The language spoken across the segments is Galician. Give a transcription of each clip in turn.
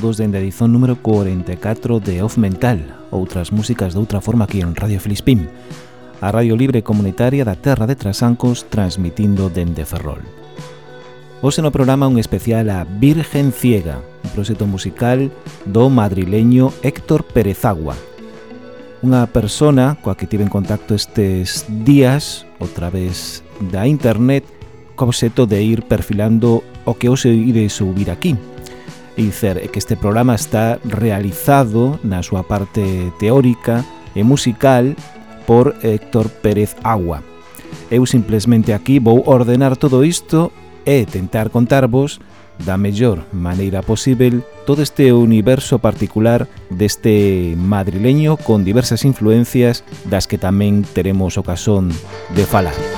todos dende a edición número 44 de Off Mental, outras músicas de outra forma aquí en Radio Filispín, a Radio Libre Comunitaria da Terra de Trasancos transmitindo dende Ferrol. Hoxe no programa un especial a Virgen Ciega, un proxecto musical do madrileño Héctor Perezagua, unha persona coa que tive en contacto estes días outra vez da internet co obxeto de ir perfilando o que hoxe ides subir aquí dicer que este programa está realizado na súa parte teórica e musical por Héctor Pérez Agua. Eu simplesmente aquí vou ordenar todo isto e tentar contarvos da mellor maneira posible todo este universo particular deste madrileño con diversas influencias das que tamén teremos ocasión de falar.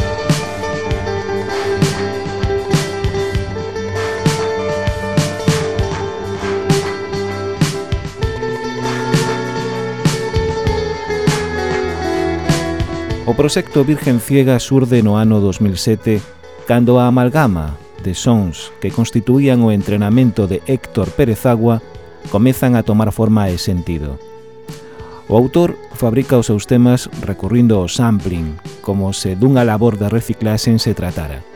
O proxecto Virgen Ciega surde no ano 2007 cando a amalgama de sons que constituían o entrenamento de Héctor Pérez Agua comezan a tomar forma e sentido. O autor fabrica os seus temas recurrindo ao sampling, como se dunha labor de reciclasen se tratara.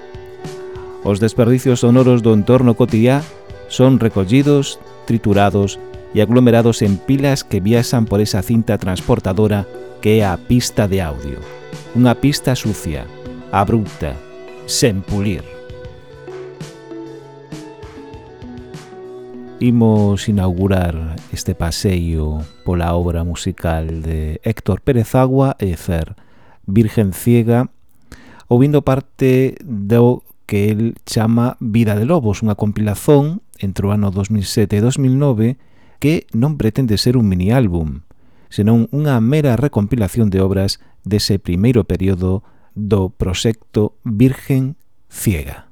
Os desperdicios sonoros do entorno cotidiá son recollidos, triturados e aglomerados en pilas que viaxan por esa cinta transportadora que é a pista de audio. Unha pista sucia, abrupta, sen pulir. Imos inaugurar este paseio pola obra musical de Héctor Pérez Agua e Fer Virgen Ciega ouvindo parte do que el chama Vida de Lobos, unha compilazón entre o ano 2007 e 2009 que non pretende ser un mini álbum, senón unha mera recompilación de obras dese primeiro período do proxecto Virgen Ciega.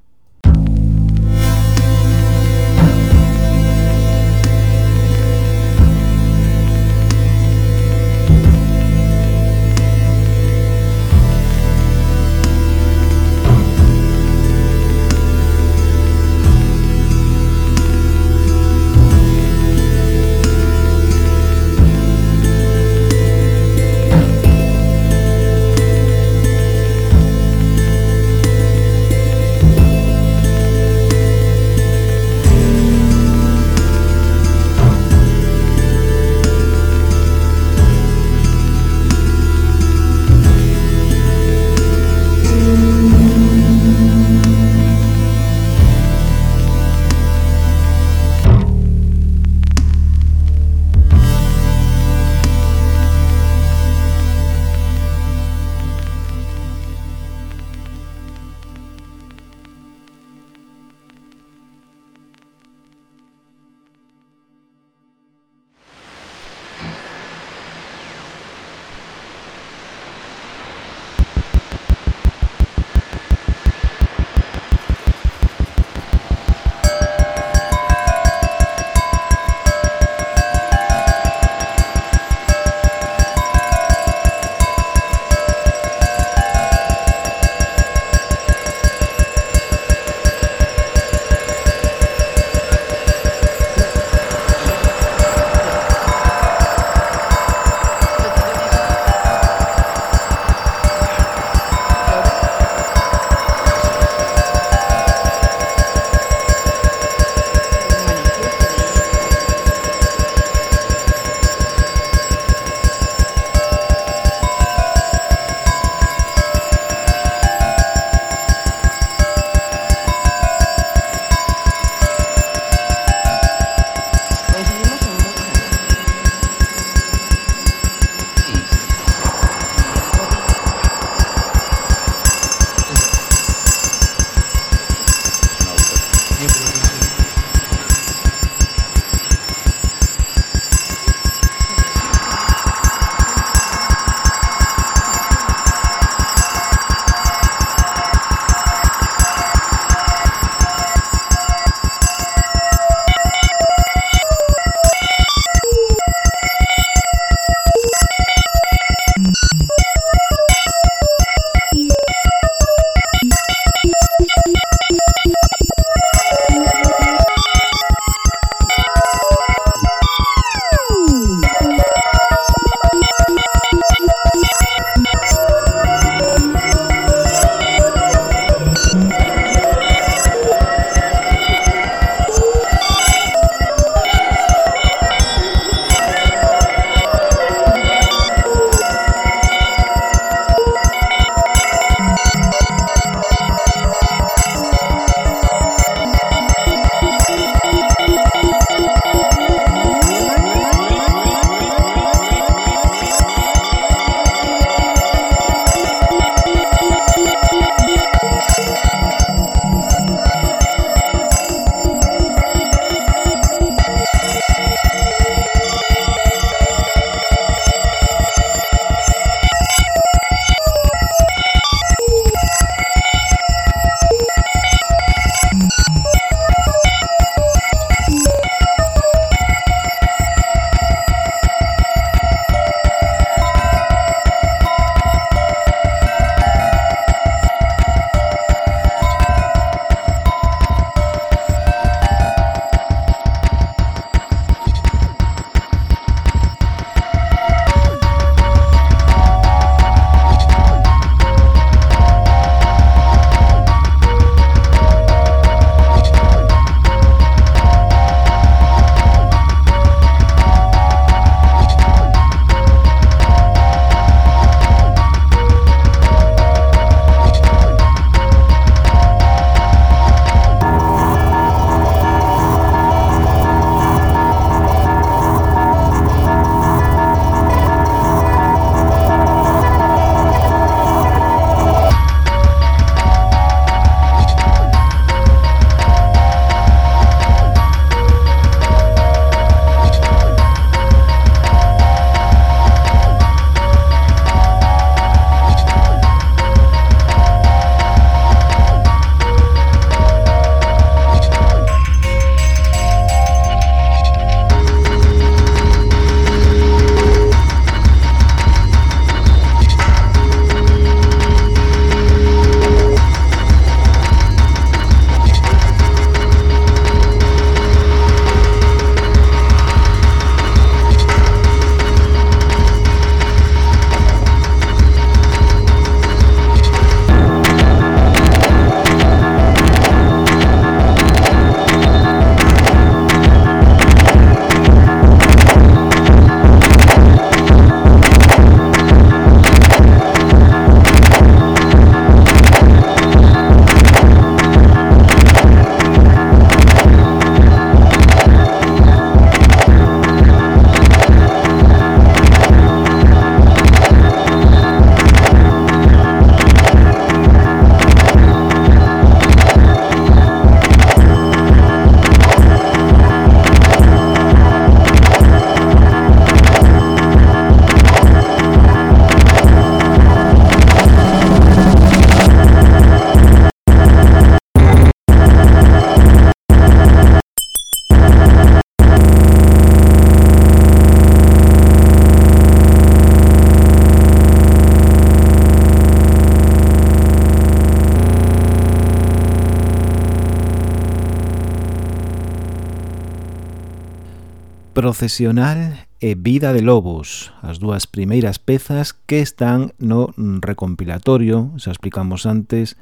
Procesional e Vida de Lobos, as dúas primeiras pezas que están no recompilatorio, xa explicamos antes,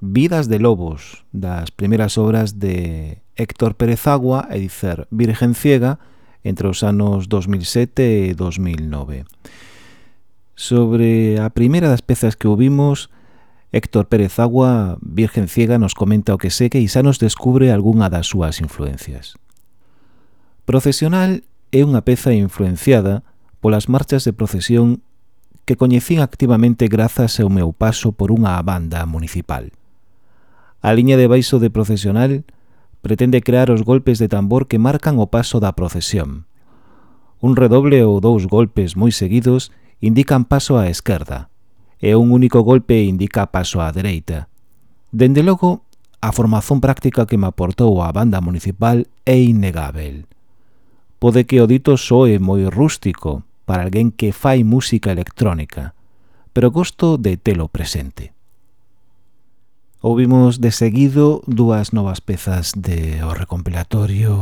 Vidas de Lobos, das primeiras obras de Héctor Pérez Agua e dicer Virgen Ciega entre os anos 2007 e 2009. Sobre a primeira das pezas que ouvimos, Héctor Pérez Agua, Virgen Ciega, nos comenta o que segue e xa nos descubre algunha das súas influencias. Procesional é unha peza influenciada polas marchas de procesión que coñecín activamente grazas ao meu paso por unha banda municipal. A liña de baixo de procesional pretende crear os golpes de tambor que marcan o paso da procesión. Un redoble ou dous golpes moi seguidos indican paso á esquerda e un único golpe indica paso á dereita. Dende logo, a formación práctica que me aportou a banda municipal é innegável Pode que o dito soe moi rústico para alguén que fai música electrónica, pero gosto de telo presente. Ouvimos de seguido dúas novas pezas de o recompilatorio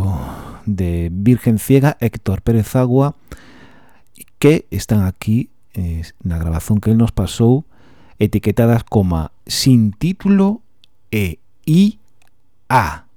de Virgen Ciega Héctor Pérez Agua que están aquí eh, na grabazón que el nos pasou etiquetadas como sin título e I-A.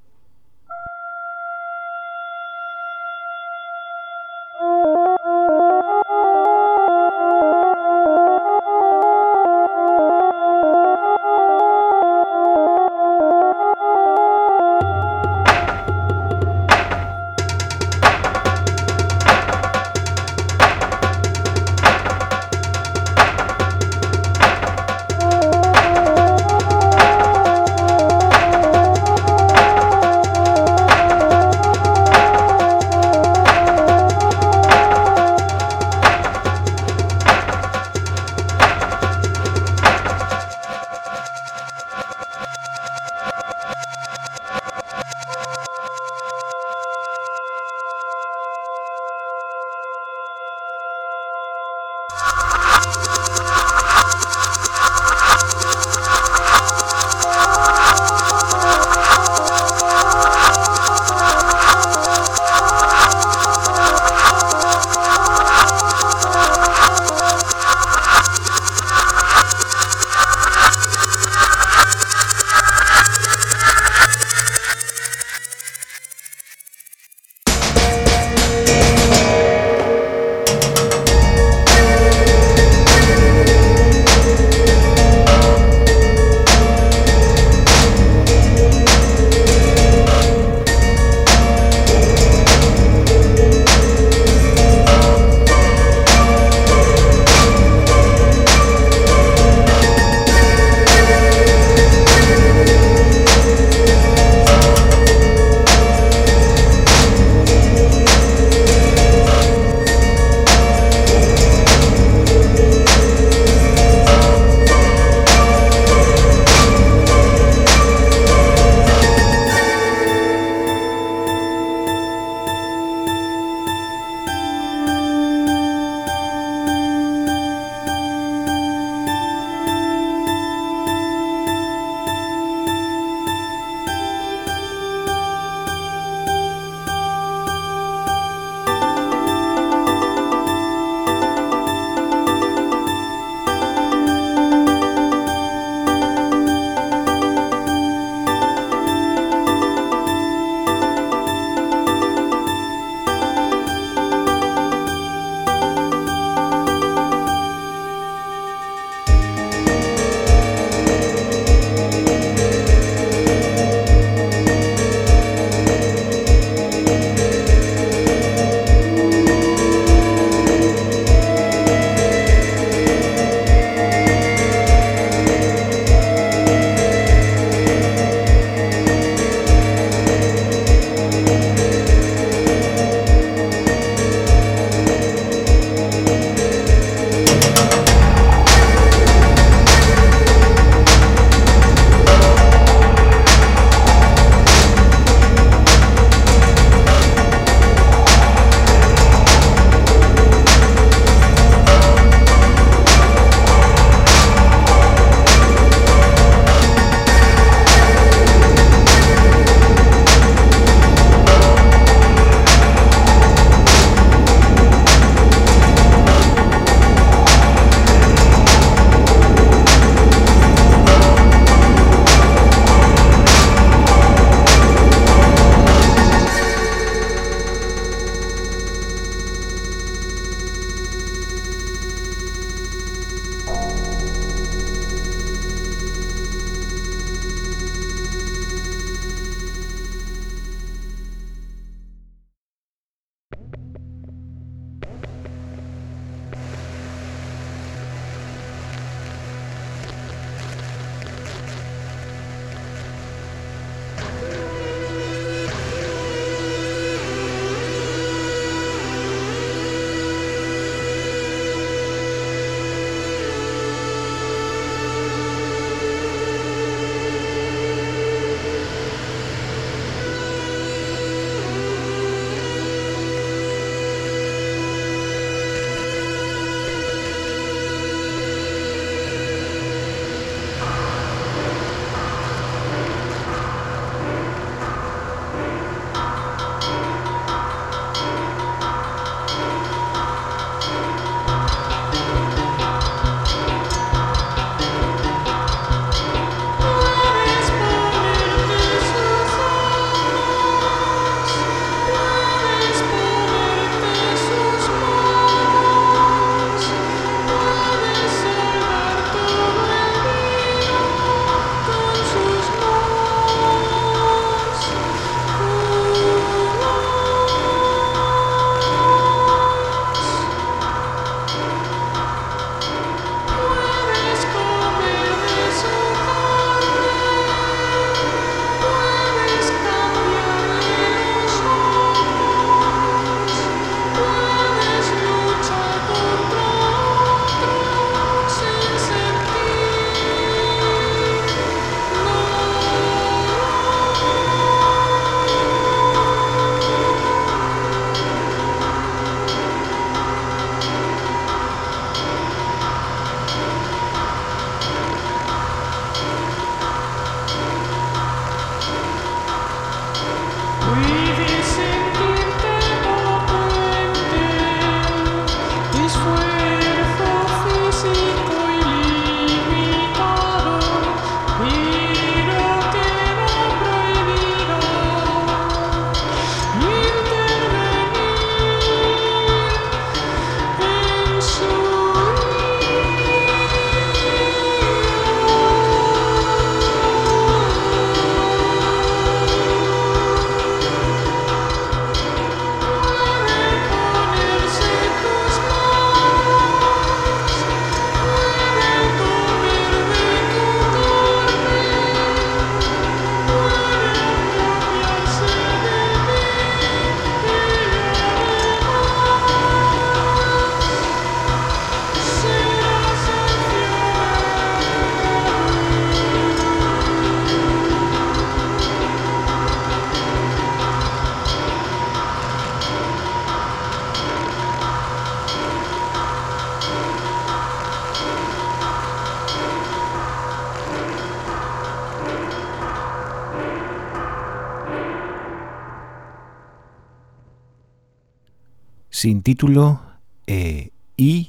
sin título eh, e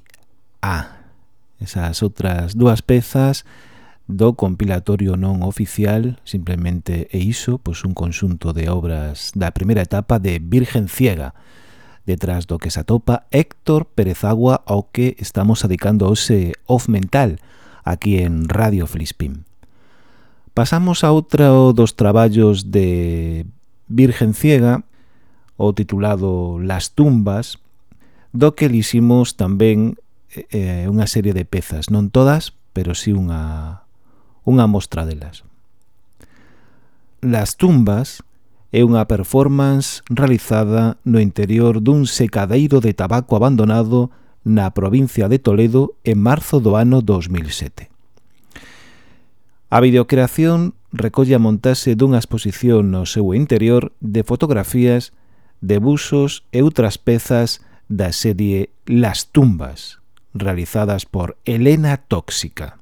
IA. Esas outras dúas pezas do compilatorio non oficial, simplemente e iso, pois un conxunto de obras da primeira etapa de Virgen Ciega, detrás do que se atopa Héctor Perezagua ao que estamos adicando ese off mental aquí en Radio Flispim. Pasamos a outro dos traballos de Virgen Ciega, o titulado Las tumbas, do que liximos tamén eh, eh, unha serie de pezas, non todas, pero si sí unha, unha mostra delas. Las tumbas é unha performance realizada no interior dun secadeiro de tabaco abandonado na provincia de Toledo en marzo do ano 2007. A videocreación recolle a montase dunha exposición no seu interior de fotografías de busos e outras pezas da serie Las tumbas, realizadas por Elena Tóxica.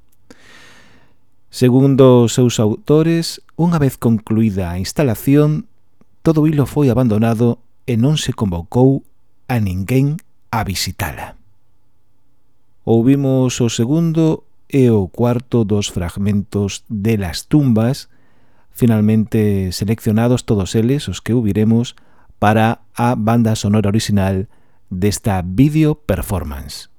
Segundo os seus autores, unha vez concluída a instalación, todo hilo foi abandonado e non se convocou a ninguén a visitala. Ouvimos o segundo e o cuarto dos fragmentos de las tumbas, finalmente seleccionados todos eles, os que ouviremos, para a banda sonora original desta video performance.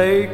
Take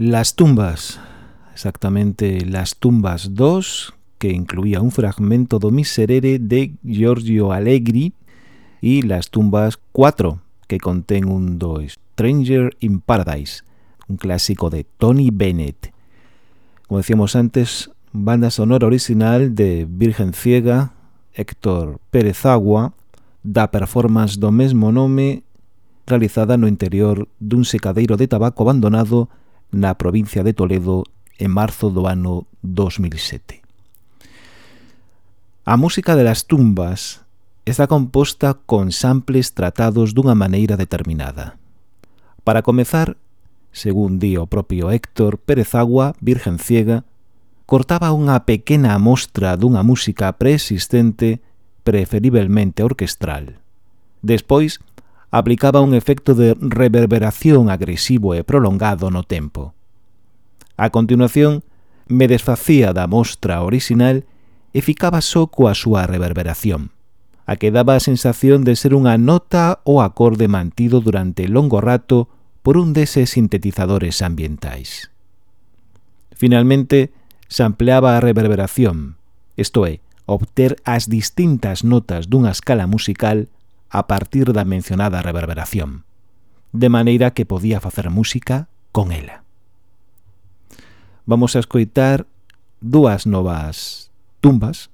Las tumbas, exactamente Las tumbas 2, que incluía un fragmento do Miserere de Giorgio Allegri, y Las tumbas 4, que contén un do Stranger in Paradise, un clásico de Tony Bennett. Como decíamos antes, banda sonora original de Virgen Ciega, Héctor Pérez Agua, da performance do mesmo nome realizada no interior dun secadeiro de tabaco abandonado na provincia de Toledo en marzo do ano 2007. A música de las tumbas está composta con samples tratados dunha maneira determinada. Para comezar, según di o propio Héctor Pérez Agua, Virgen Ciega, cortaba unha pequena mostra dunha música preexistente preferiblemente orquestral. Despois, aplicaba un efecto de reverberación agresivo e prolongado no tempo. A continuación, me desfacía da mostra orixinal e ficaba só coa súa reverberación. A que daba a sensación de ser unha nota ou acorde mantido durante longo rato por un deses sintetizadores ambientais. Finalmente, se ampliaba a reverberación, isto é, obter as distintas notas dunha escala musical a partir da mencionada reverberación, de maneira que podía facer música con ela. Vamos a escoitar dúas novas tumbas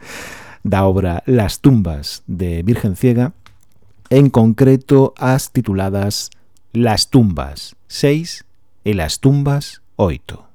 da obra Las tumbas de Virgen Ciega, en concreto as tituladas Las tumbas 6 e Las tumbas 8.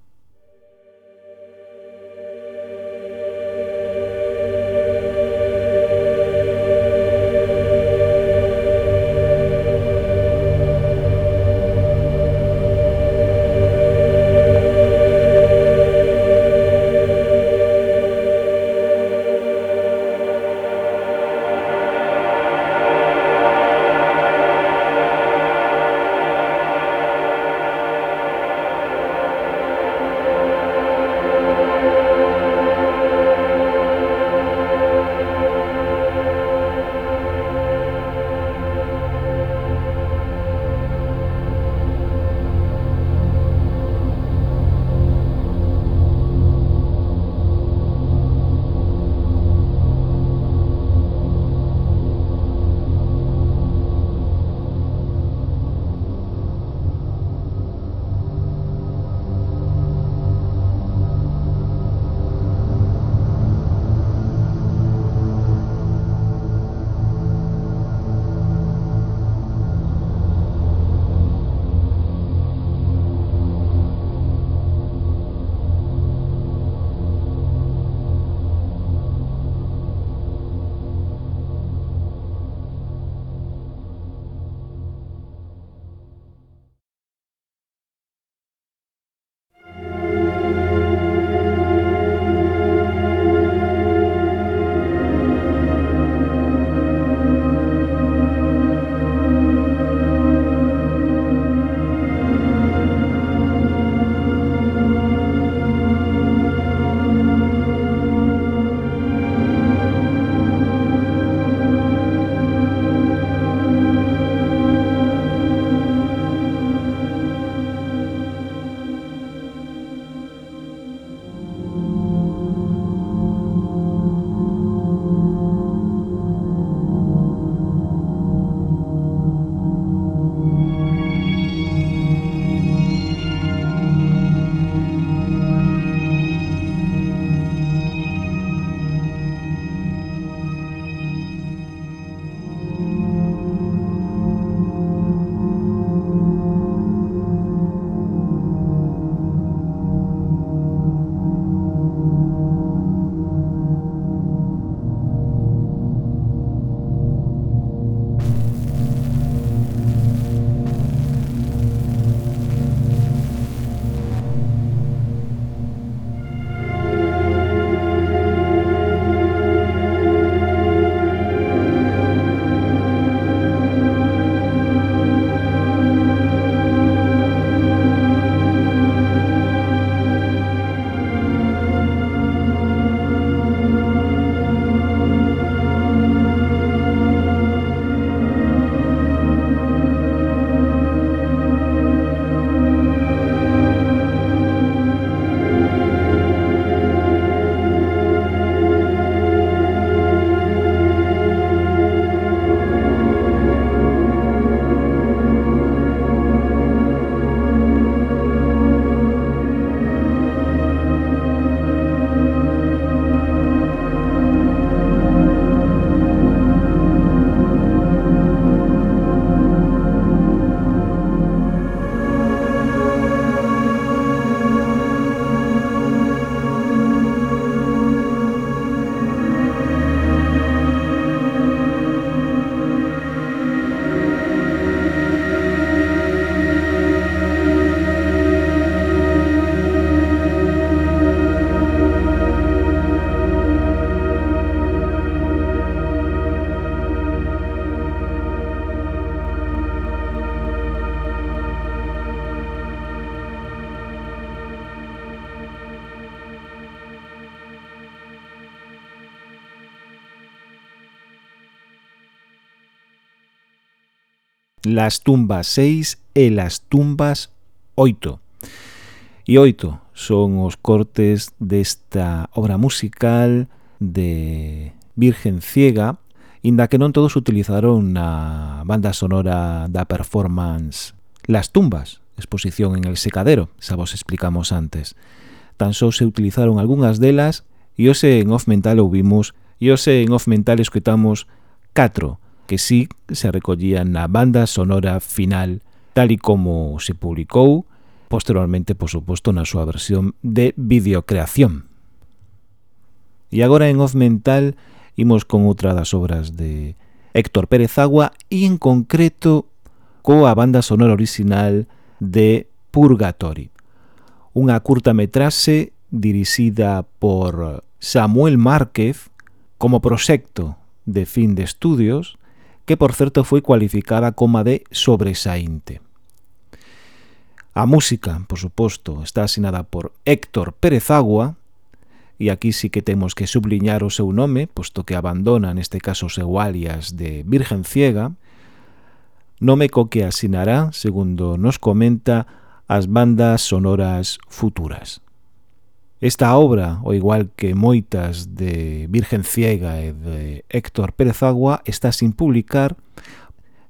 las tumbas 6 e las tumbas 8. E 8 son os cortes desta obra musical de Virgen Ciega, inda que non todos utilizaron na banda sonora da performance Las Tumbas, exposición en el secadero, xa vos explicamos antes. Tan só se utilizaron algunhas delas e hoxe en Off Mental ouvimos e hoxe en Off Mental escutamos 4 que sí se recollían na banda sonora final tal e como se publicou posteriormente, por suposto, na súa versión de videocreación. E agora en Off Mental imos con outra das obras de Héctor Pérez Agua e en concreto coa banda sonora original de Purgatory. Unha curta metrase dirixida por Samuel Márquez como proxecto de fin de estudios que por certo foi cualificada coma de sobresaínte. A música, por suposto, está asinada por Héctor Pérez Agua, e aquí sí que temos que subliñar o seu nome, posto que abandona neste caso o seu alias de Virgen Ciega, nome co que asinará, segundo nos comenta, as bandas sonoras futuras. Esta obra, ao igual que moitas de Virgen Ciega e de Héctor Pérez Agua, está sin publicar,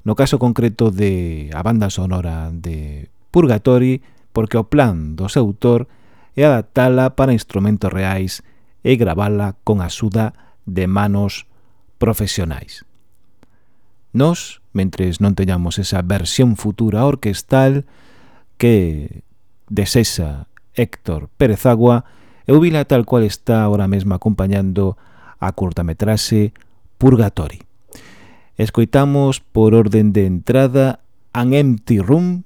no caso concreto de a banda sonora de Purgatori, porque o plan do seu autor é adaptala para instrumentos reais e gravala con axuda de manos profesionais. Nos, mentres non teñamos esa versión futura orquestal que desexa Héctor Pérez Agua, Eu vila tal cual está ahora mesmo acompañando a curtametrase Purgatori. Escoitamos por orden de entrada An Empty Room,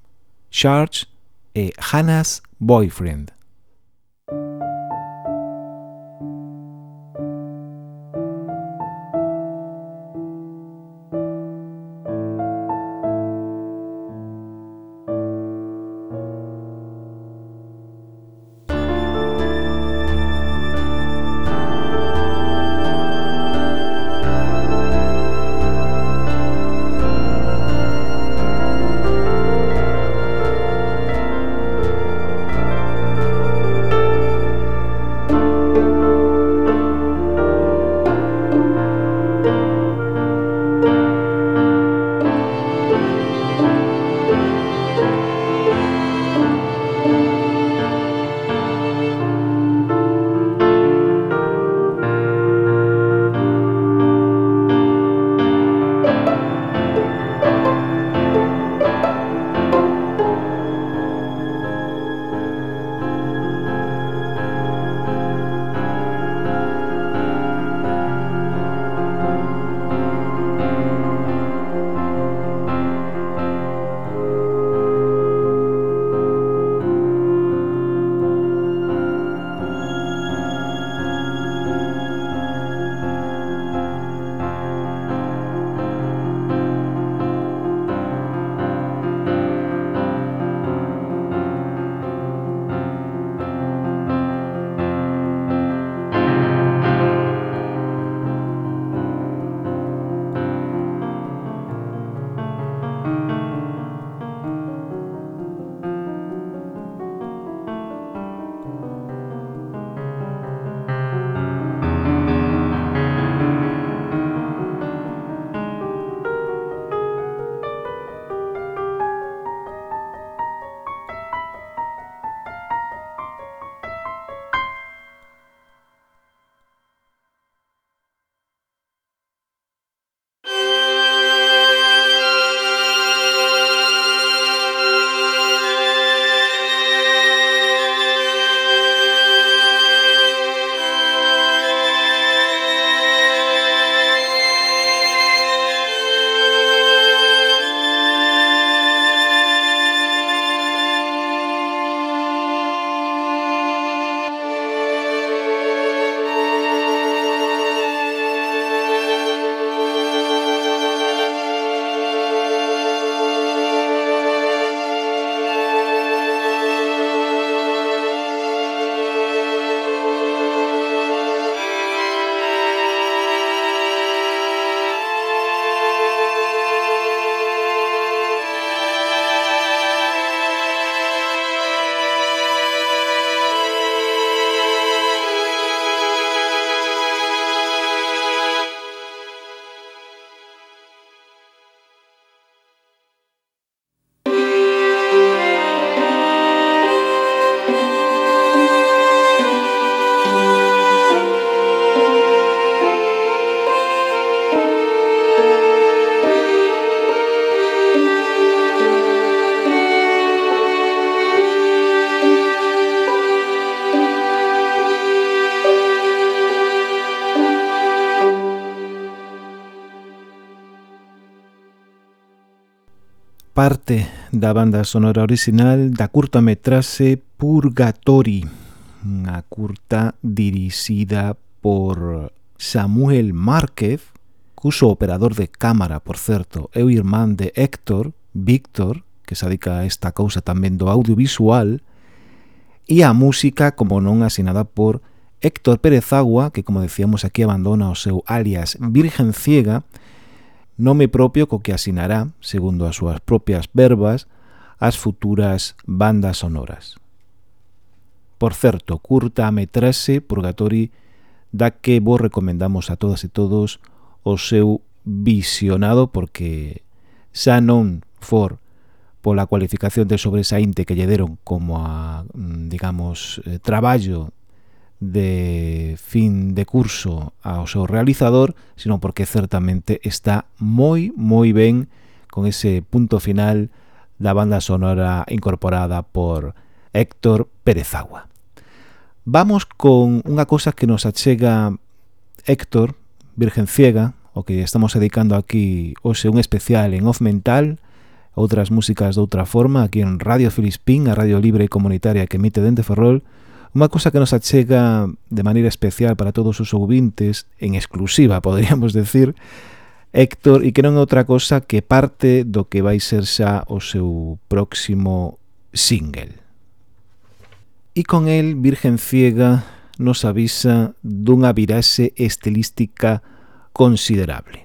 Charge e Hannah's Boyfriend. da banda sonora original da curta metrase Purgatori, unha curta dirixida por Samuel Márquez, cuso operador de cámara, por certo, é o irmán de Héctor, Víctor, que se adica a esta cousa tamén do audiovisual, e a música, como non, asinada por Héctor Pérez Agua, que, como decíamos aquí, abandona o seu alias Virgen Ciega, e nome propio co que asinará, segundo as súas propias verbas, as futuras bandas sonoras. Por certo, curta a metrase Purgatori da que vos recomendamos a todas e todos o seu visionado porque xa non for pola cualificación de sobresaínte que lle deron como a, mm, digamos, eh, traballo de fin de curso ao seu realizador, sino porque certamente está moi, moi ben con ese punto final da banda sonora incorporada por Héctor Perezagua. Vamos con unha cosa que nos achega Héctor, Virgen Ciega, o que estamos dedicando aquí hoxe un especial en Off Mental, outras músicas de outra forma, aquí en Radio Filispín, a Radio Libre e Comunitaria que emite Dente Ferrol, Unha cosa que nos achega de maneira especial para todos os ouvintes, en exclusiva, poderíamos decir, Héctor, e que non é outra cosa que parte do que vai ser xa o seu próximo single. E con el, Virgen Ciega nos avisa dunha viraxe estilística considerable.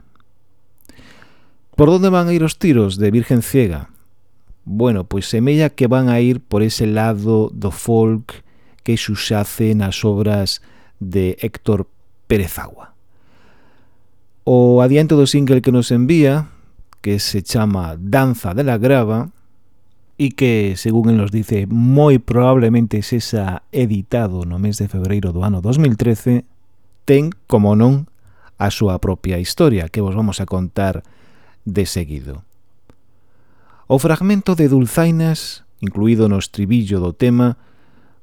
Por onde van a ir os tiros de Virgen Ciega? Bueno, pois semella que van a ir por ese lado do folk, que xuxace nas obras de Héctor Pérez Agua. O adiante do single que nos envía, que se chama Danza de la Grava, e que, según el nos dice, moi probablemente sexa editado no mes de febreiro do ano 2013, ten, como non, a súa propia historia, que vos vamos a contar de seguido. O fragmento de Dulzainas, incluído no estribillo do tema,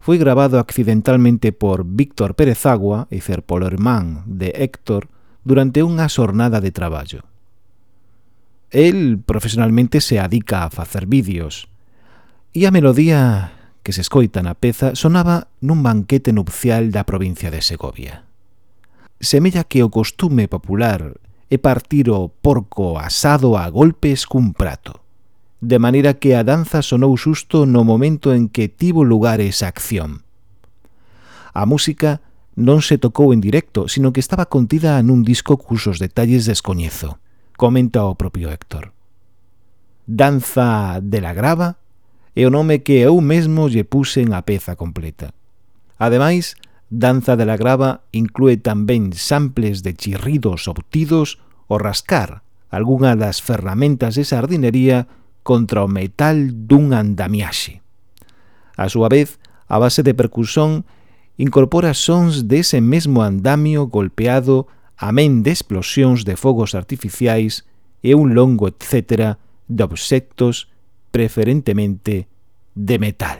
foi grabado accidentalmente por Víctor Pérez Agua, e ser polo irmán de Héctor, durante unha xornada de traballo. El profesionalmente se adica a facer vídeos, e a melodía que se escoita na peza sonaba nun banquete nupcial da provincia de Segovia. Semella que o costume popular é partir o porco asado a golpes cun prato de maneira que a danza sonou xusto no momento en que tivo lugar esa acción. A música non se tocou en directo, sino que estaba contida nun disco cusos detalles descoñezo, comenta o propio Héctor. Danza de la Grava é o nome que eu mesmo lle puxen a peza completa. Ademais, Danza de la Grava inclúe tamén samples de chirridos obtidos o rascar algunha das ferramentas de sardinería contra o metal dun andamiaxe. A súa vez, a base de percusión incorpora sons dese mesmo andamio golpeado amén de explosións de fogos artificiais e un longo etcétera de obxectos preferentemente de metal.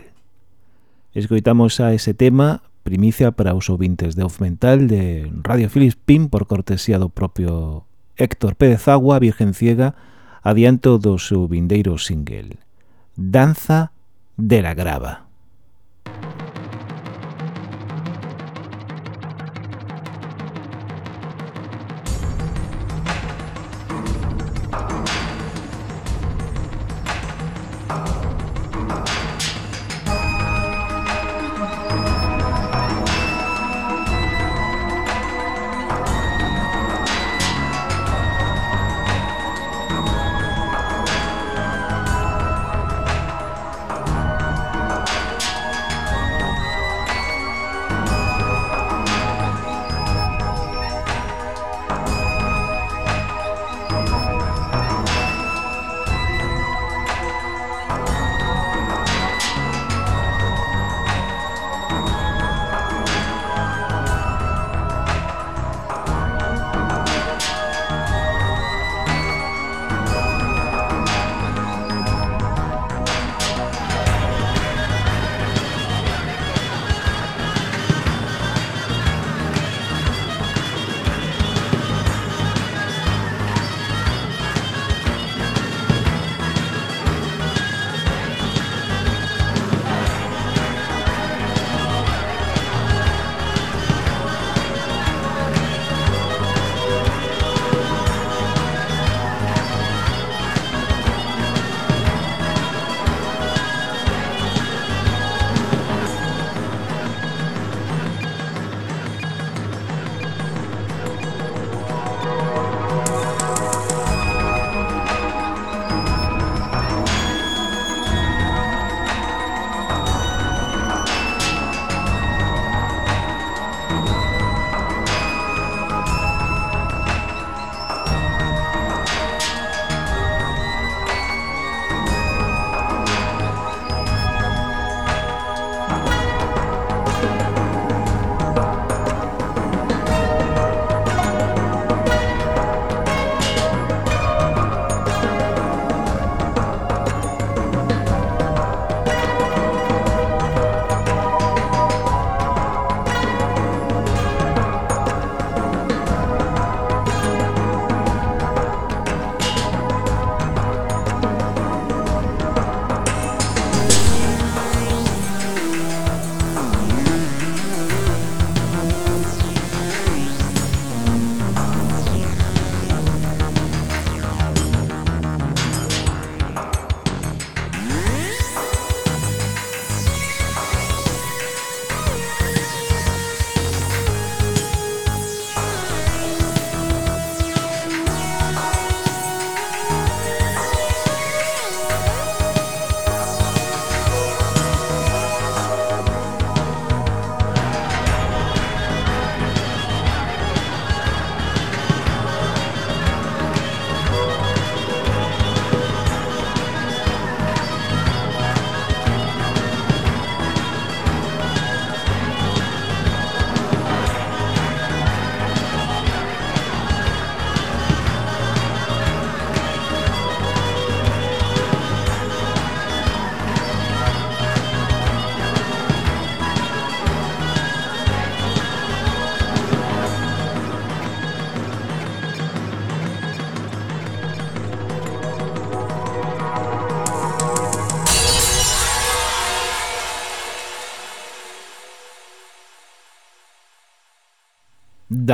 Escoitamos a ese tema primicia para os ouvintes de Off Mental de Radio Pin por cortesía do propio Héctor Pérez Agua, Virgen Ciega, adianto do seu vindeiro single, Danza de la Grava.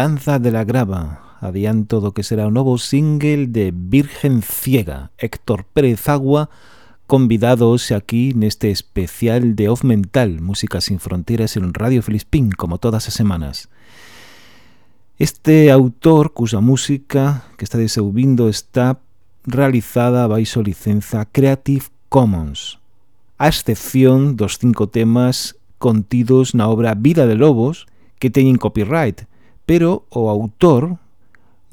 Esperanza de la Grava, adianto do que será o novo single de Virgen Ciega, Héctor Pérez Agua, convidado hoxe aquí neste especial de Off Mental, Música sin Fronteras en Radio Filispín, como todas as semanas. Este autor, cusa música que está deseubindo está realizada baixo licenza Creative Commons, a excepción dos cinco temas contidos na obra Vida de Lobos, que teñen copyright, pero o autor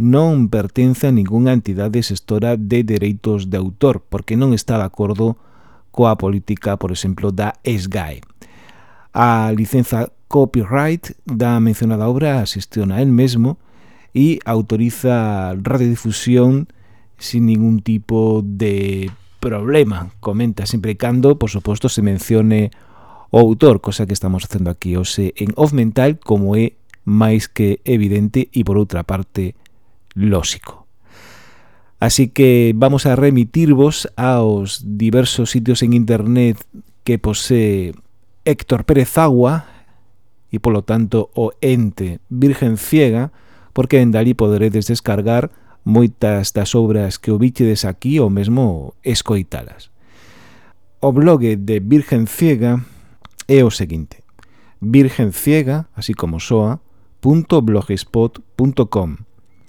non pertence a ningunha entidade xestora de dereitos de autor, porque non está de acordo coa política, por exemplo, da SGAE. A licenza copyright da mencionada obra xestiona el mesmo e autoriza radiodifusión sin ningún tipo de problema, comenta, sempre cando, por suposto, se mencione o autor, cosa que estamos facendo aquí hoxe en Off Mental, como é máis que evidente e por outra parte lóxico. Así que vamos a remitirvos aos diversos sitios en internet que posee Héctor Pérez Agua e polo tanto o ente Virgen Ciega porque en Dalí poderedes descargar moitas das obras que obichedes aquí ou mesmo escoitalas. O blog de Virgen Ciega é o seguinte Virgen Ciega, así como soa, www.blogspot.com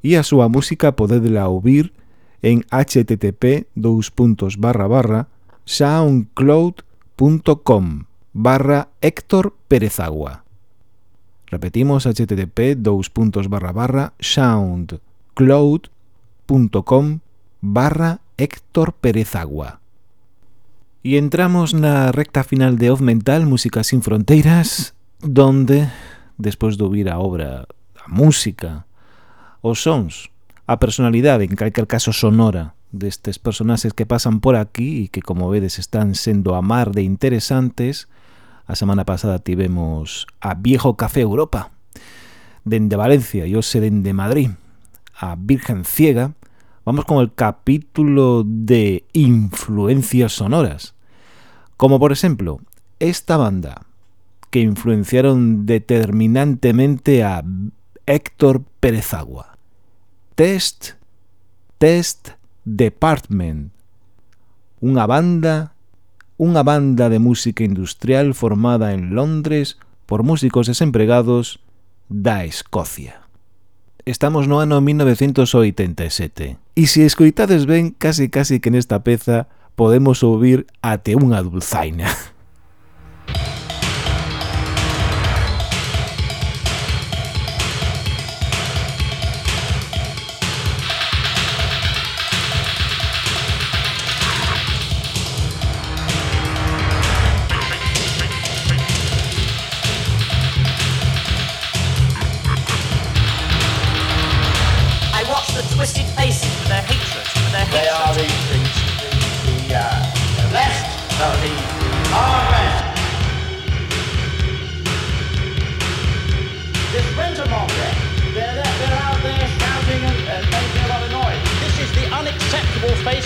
e a súa música podedela ouvir en http://soundcloud.com barra Héctor Perezagua. Repetimos http://soundcloud.com barra Héctor Perezagua. E entramos na recta final de Off Mental Música sin Fronteiras, donde despois de ouvir a obra, a música, os sons, a personalidade, en calquer caso sonora, destes personaxes que pasan por aquí e que, como vedes, están sendo a mar de interesantes, a semana pasada tivemos a Viejo Café Europa, dende Valencia e hoxe dende Madrid, a Virgen Ciega, vamos con el capítulo de influencias sonoras. Como por ejemplo, esta banda, que influenciaron determinantemente a Héctor Pérez Agua. Test, Test Department. Unha banda, unha banda de música industrial formada en Londres por músicos desempregados da Escocia. Estamos no ano 1987. E se escoitades ben, casi casi que nesta peza podemos ouvir até unha dulzaina.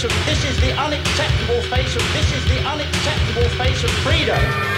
of this is the unacceptable face of this is the unacceptable face of freedom.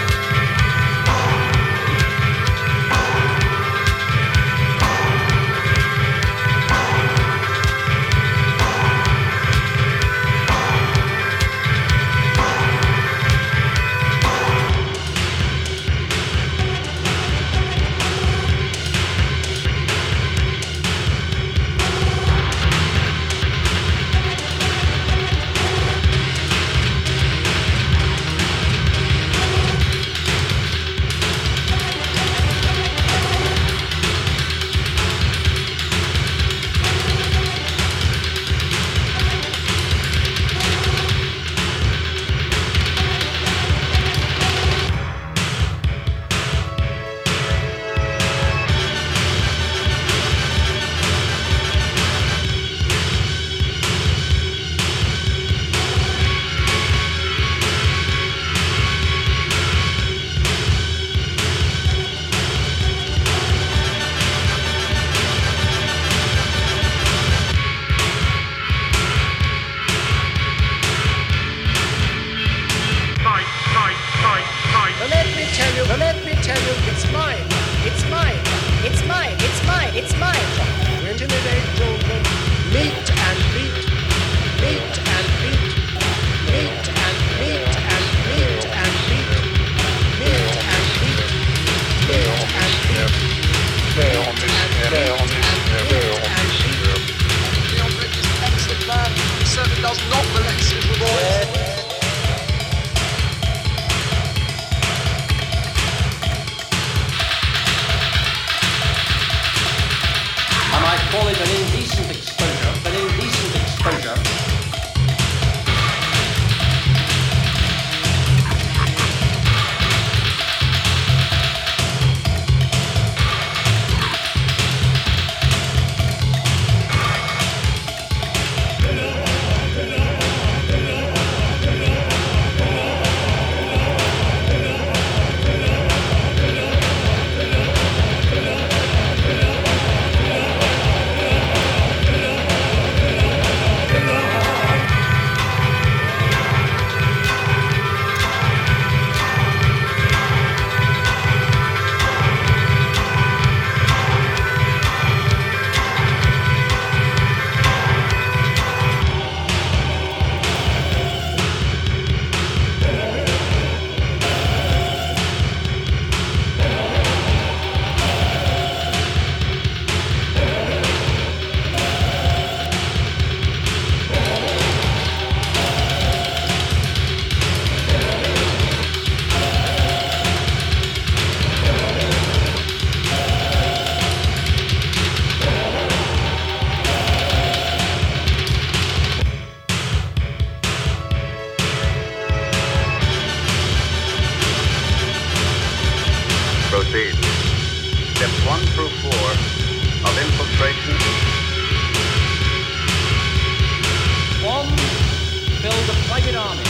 build a private army.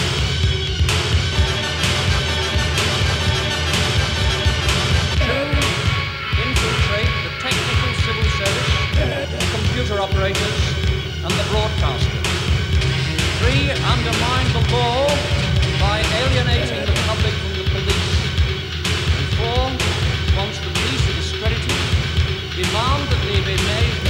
Two, infiltrate the technical civil service, the computer operators, and the broadcasters. Three, undermine the law by alienating the public from the police. And four, once the police are discredited, demand that they be made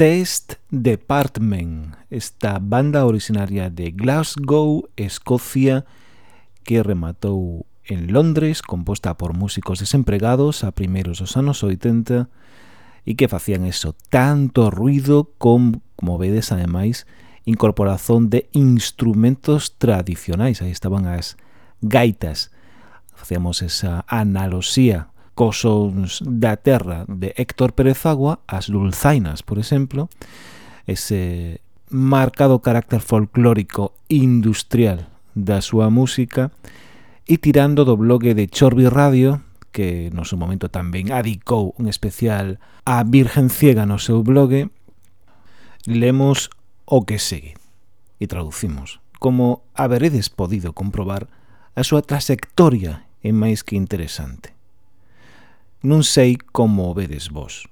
Test Department, esta banda originaria de Glasgow, Escocia, que rematou en Londres, composta por músicos desempregados a primeiros dos anos 80 e que facían eso tanto ruido como, como vedes, ademais, incorporación de instrumentos tradicionais. Aí estaban as gaitas. Facíamos esa analosía cos sons da terra de Héctor Pérez Agua, as dulzainas, por exemplo, ese marcado carácter folclórico industrial da súa música e tirando do blogue de Chorbi Radio, que no seu momento tamén adicou un especial a Virgen Ciega no seu blogue, lemos o que segue e traducimos. Como haberedes podido comprobar, a súa trayectoria é máis que interesante Non sei como o vedes vos,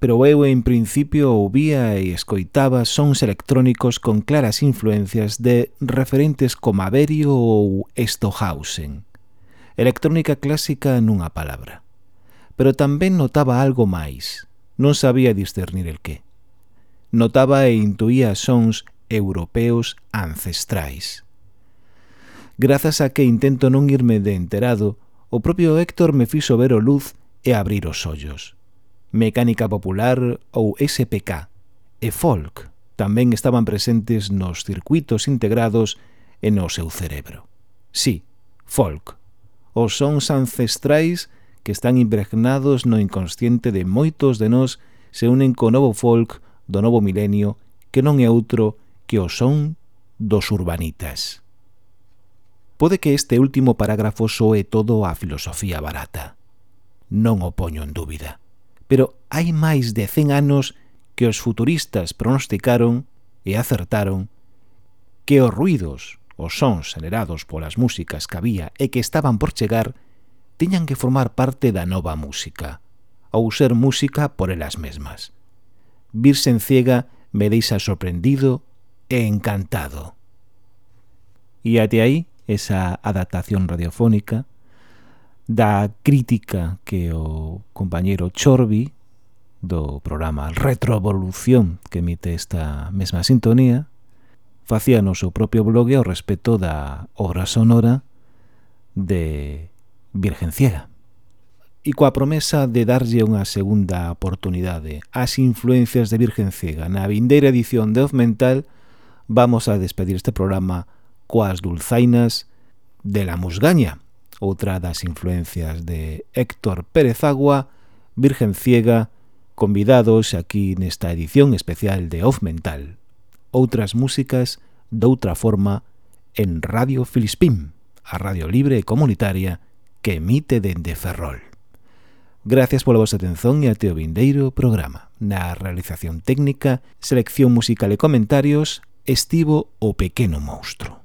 pero eu en principio ouvía e escoitaba sons electrónicos con claras influencias de referentes como Averio ou Stohausen. Electrónica clásica nunha palabra. Pero tamén notaba algo máis. Non sabía discernir el que. Notaba e intuía sons europeos ancestrais. Grazas a que intento non irme de enterado, o propio Héctor me fixo ver o luz e abrir os ollos. Mecánica popular ou SPK e folk tamén estaban presentes nos circuitos integrados e no seu cerebro. Sí, folk, os sons ancestrais que están impregnados no inconsciente de moitos de nós se unen co novo folk do novo milenio que non é outro que o son dos urbanitas. Pode que este último parágrafo soe todo a filosofía barata non o poño en dúbida. Pero hai máis de 100 anos que os futuristas pronosticaron e acertaron que os ruidos, os sons generados polas músicas que había e que estaban por chegar, tiñan que formar parte da nova música, ou ser música por elas mesmas. Virsen ciega me deixa sorprendido e encantado. E até aí, esa adaptación radiofónica da crítica que o compañeiro Chorbi do programa Retrovolución que emite esta mesma sintonía facía no seu propio blog ao respecto da obra sonora de Virgen Ciega e coa promesa de darlle unha segunda oportunidade ás influencias de Virgen Ciega. Na vindeira edición de Off Mental vamos a despedir este programa coas dulzainas de la musgaña outra das influencias de Héctor Pérez Agua, Virgen Ciega, convidados aquí nesta edición especial de Off Mental. Outras músicas doutra forma en Radio Filispín, a radio libre e comunitaria que emite dende Ferrol. Gracias pola vosa atención e até o vindeiro programa. Na realización técnica, selección musical e comentarios, estivo o pequeno monstro.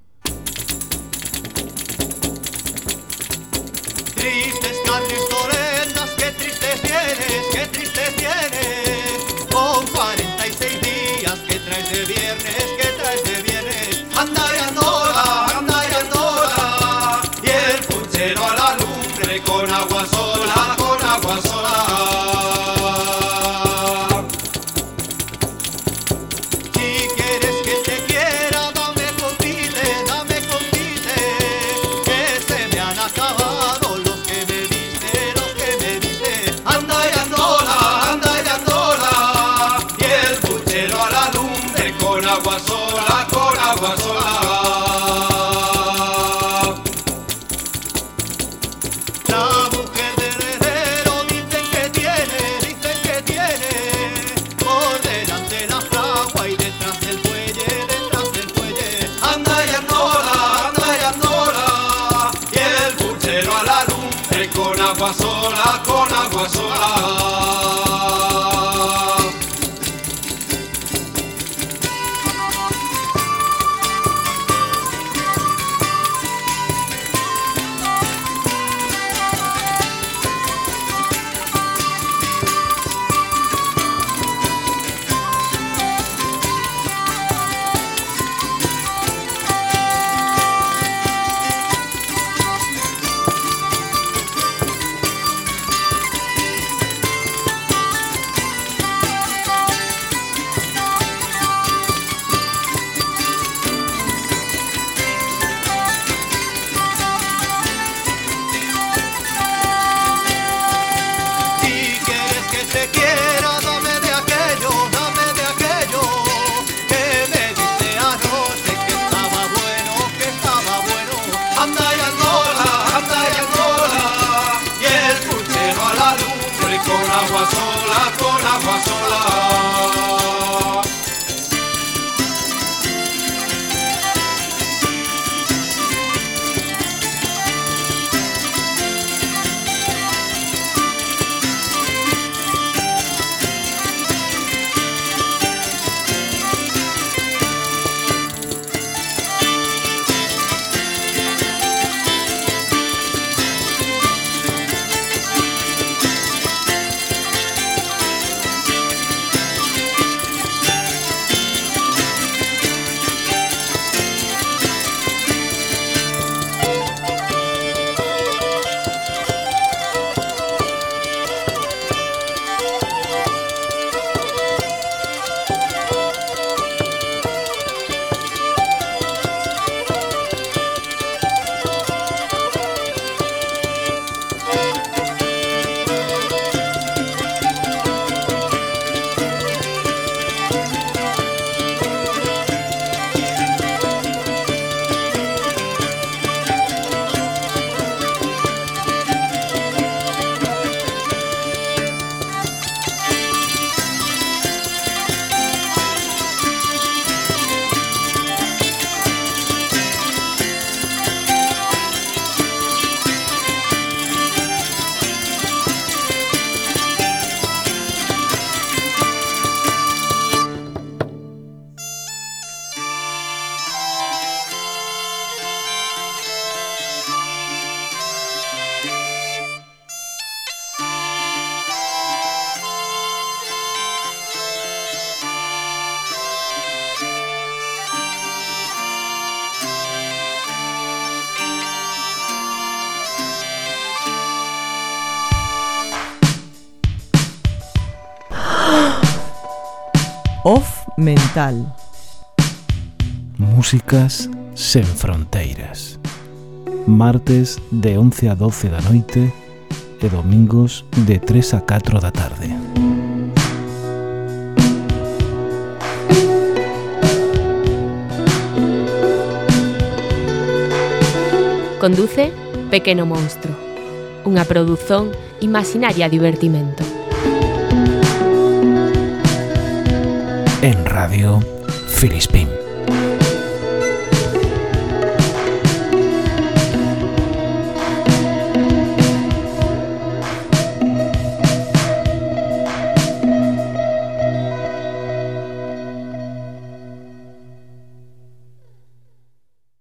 digital. Músicas sen fronteiras. Martes de 11 a 12 da noite e domingos de 3 a 4 da tarde. Conduce Pequeno Monstro, unha produción imaginaria divertimento. En Radio Filispín.